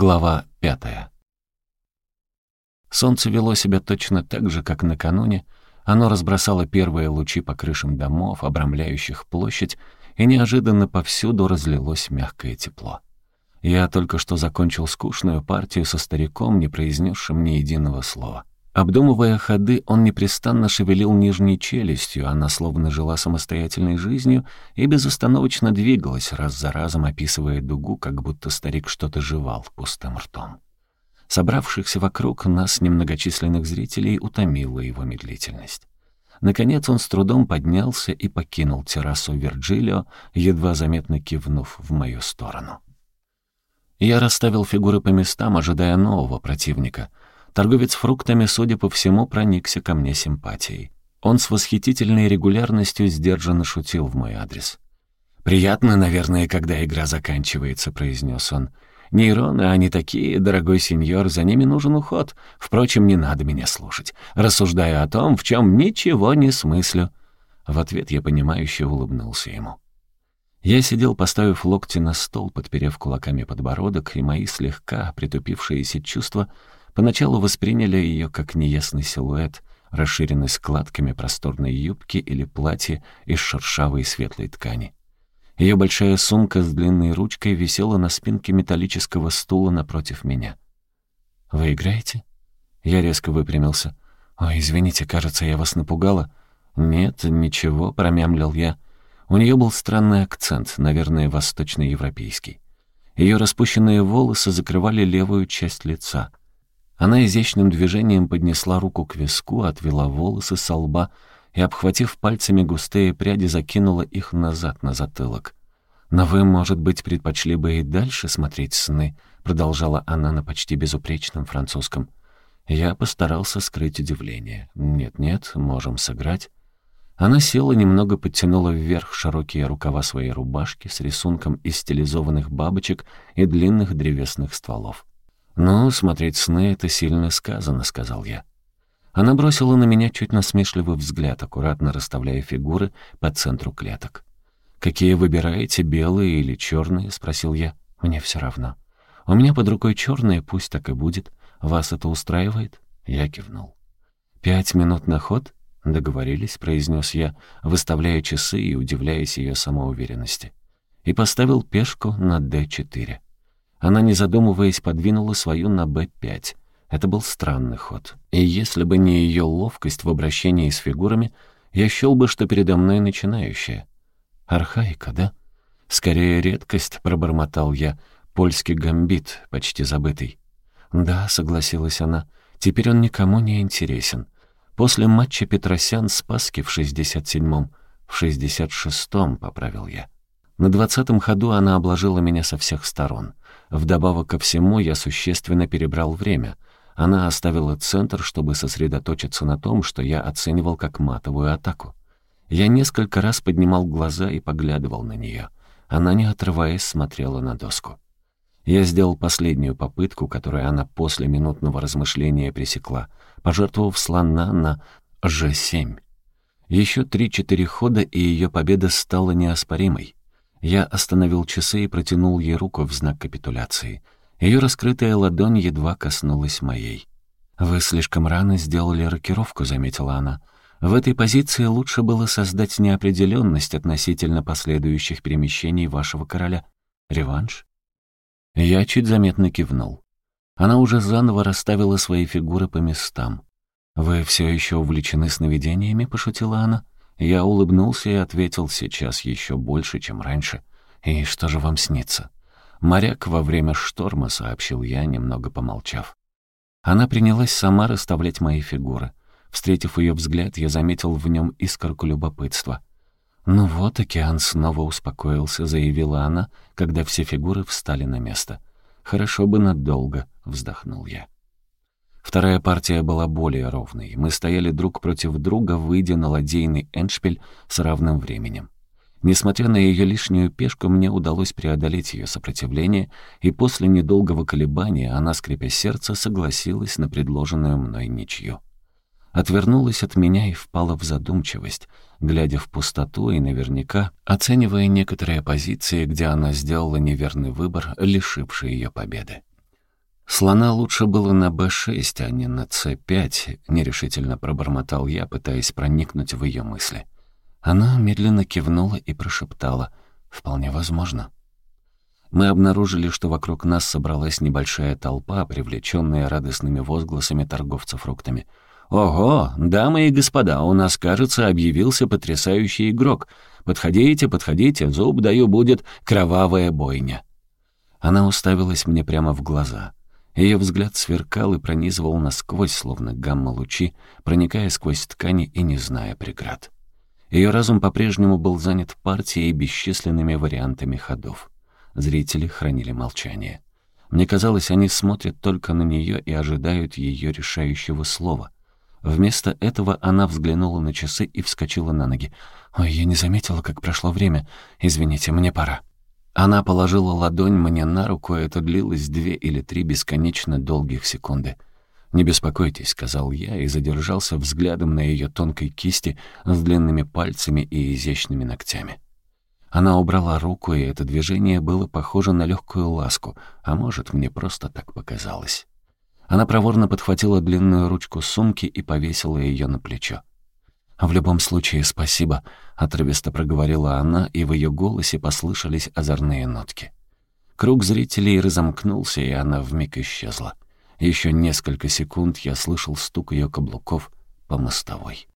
Глава пятая. Солнце вело себя точно так же, как накануне. Оно разбросало первые лучи по крышам домов, обрамляющих площадь, и неожиданно повсюду разлилось мягкое тепло. Я только что закончил скучную партию со стариком, не произнесшим ни единого слова. Обдумывая ходы, он непрестанно шевелил нижней челюстью, она словно жила самостоятельной жизнью и безостановочно двигалась, раз за разом описывая дугу, как будто старик что-то жевал пустым ртом. Собравшихся вокруг нас немногочисленных зрителей утомила его медлительность. Наконец он с трудом поднялся и покинул террасу Вирджилио, едва заметно кивнув в мою сторону. Я расставил фигуры по местам, ожидая нового противника — Торговец фруктами, судя по всему, проникся ко мне симпатией. Он с восхитительной регулярностью сдержанно шутил в мой адрес. «Приятно, наверное, когда игра заканчивается», — произнес он. «Нейроны, они такие, дорогой сеньор, за ними нужен уход. Впрочем, не надо меня слушать. Рассуждаю о том, в чем ничего не смыслю». В ответ я понимающе улыбнулся ему. Я сидел, поставив локти на стол, подперев кулаками подбородок, и мои слегка притупившиеся чувства Поначалу восприняли ее как неясный силуэт, расширенный складками просторной юбки или платья из шершавой светлой ткани. Ее большая сумка с длинной ручкой висела на спинке металлического стула напротив меня. «Вы играете?» Я резко выпрямился. «Ой, извините, кажется, я вас напугала». «Нет, ничего», — промямлил я. У нее был странный акцент, наверное, восточноевропейский. Ее распущенные волосы закрывали левую часть лица. Она изящным движением поднесла руку к виску, отвела волосы со лба и, обхватив пальцами густые пряди, закинула их назад на затылок. «Но вы, может быть, предпочли бы и дальше смотреть сны?» — продолжала она на почти безупречном французском. Я постарался скрыть удивление. «Нет-нет, можем сыграть». Она села, немного подтянула вверх широкие рукава своей рубашки с рисунком из стилизованных бабочек и длинных древесных стволов. «Ну, смотреть сны — это сильно сказано», — сказал я. Она бросила на меня чуть насмешливый взгляд, аккуратно расставляя фигуры по центру клеток. «Какие выбираете, белые или черные?» — спросил я. «Мне все равно. У меня под рукой черные, пусть так и будет. Вас это устраивает?» Я кивнул. «Пять минут на ход?» «Договорились», — произнес я, выставляя часы и удивляясь ее самоуверенности. И поставил пешку на d4. Она, не задумываясь, подвинула свою на Б5. Это был странный ход. И если бы не ее ловкость в обращении с фигурами, я счел бы, что передо мной начинающая. Архаика, да? Скорее редкость, пробормотал я. Польский гамбит, почти забытый. Да, согласилась она. Теперь он никому не интересен. После матча Петросян Спаски в 67-м, в 66-м, поправил я. На двадцатом ходу она обложила меня со всех сторон. Вдобавок ко всему, я существенно перебрал время. Она оставила центр, чтобы сосредоточиться на том, что я оценивал как матовую атаку. Я несколько раз поднимал глаза и поглядывал на нее. Она, не отрываясь, смотрела на доску. Я сделал последнюю попытку, которую она после минутного размышления пресекла, пожертвовав слона на G7. Еще три-четыре хода, и ее победа стала неоспоримой. Я остановил часы и протянул ей руку в знак капитуляции. Ее раскрытая ладонь едва коснулась моей. «Вы слишком рано сделали рокировку», — заметила она. «В этой позиции лучше было создать неопределенность относительно последующих перемещений вашего короля. Реванш?» Я чуть заметно кивнул. Она уже заново расставила свои фигуры по местам. «Вы все еще увлечены сновидениями?» — пошутила она. Я улыбнулся и ответил сейчас еще больше, чем раньше. «И что же вам снится?» «Моряк во время шторма», — сообщил я, немного помолчав. Она принялась сама расставлять мои фигуры. Встретив ее взгляд, я заметил в нем искорку любопытства. «Ну вот, океан снова успокоился», — заявила она, когда все фигуры встали на место. «Хорошо бы надолго», — вздохнул я. Вторая партия была более ровной. Мы стояли друг против друга, выйдя на ладейный эншпиль с равным временем. Несмотря на ее лишнюю пешку, мне удалось преодолеть ее сопротивление, и после недолгого колебания она, скрипя сердце, согласилась на предложенную мной ничью. Отвернулась от меня и впала в задумчивость, глядя в пустоту и наверняка оценивая некоторые позиции, где она сделала неверный выбор, лишивший ее победы. «Слона лучше было на Б6, а не на С5», — нерешительно пробормотал я, пытаясь проникнуть в ее мысли. Она медленно кивнула и прошептала «Вполне возможно». Мы обнаружили, что вокруг нас собралась небольшая толпа, привлеченная радостными возгласами торговцев фруктами. «Ого, дамы и господа, у нас, кажется, объявился потрясающий игрок. Подходите, подходите, зуб даю, будет кровавая бойня». Она уставилась мне прямо в глаза. Ее взгляд сверкал и пронизывал насквозь, словно гамма-лучи, проникая сквозь ткани и не зная преград. Ее разум по-прежнему был занят партией и бесчисленными вариантами ходов. Зрители хранили молчание. Мне казалось, они смотрят только на нее и ожидают ее решающего слова. Вместо этого она взглянула на часы и вскочила на ноги. «Ой, я не заметила, как прошло время. Извините, мне пора». Она положила ладонь мне на руку, и это длилось две или три бесконечно долгих секунды. «Не беспокойтесь», — сказал я и задержался взглядом на ее тонкой кисти с длинными пальцами и изящными ногтями. Она убрала руку, и это движение было похоже на легкую ласку, а может, мне просто так показалось. Она проворно подхватила длинную ручку сумки и повесила ее на плечо. «В любом случае, спасибо», — отрывисто проговорила она, и в ее голосе послышались озорные нотки. Круг зрителей разомкнулся, и она вмиг исчезла. Еще несколько секунд я слышал стук ее каблуков по мостовой.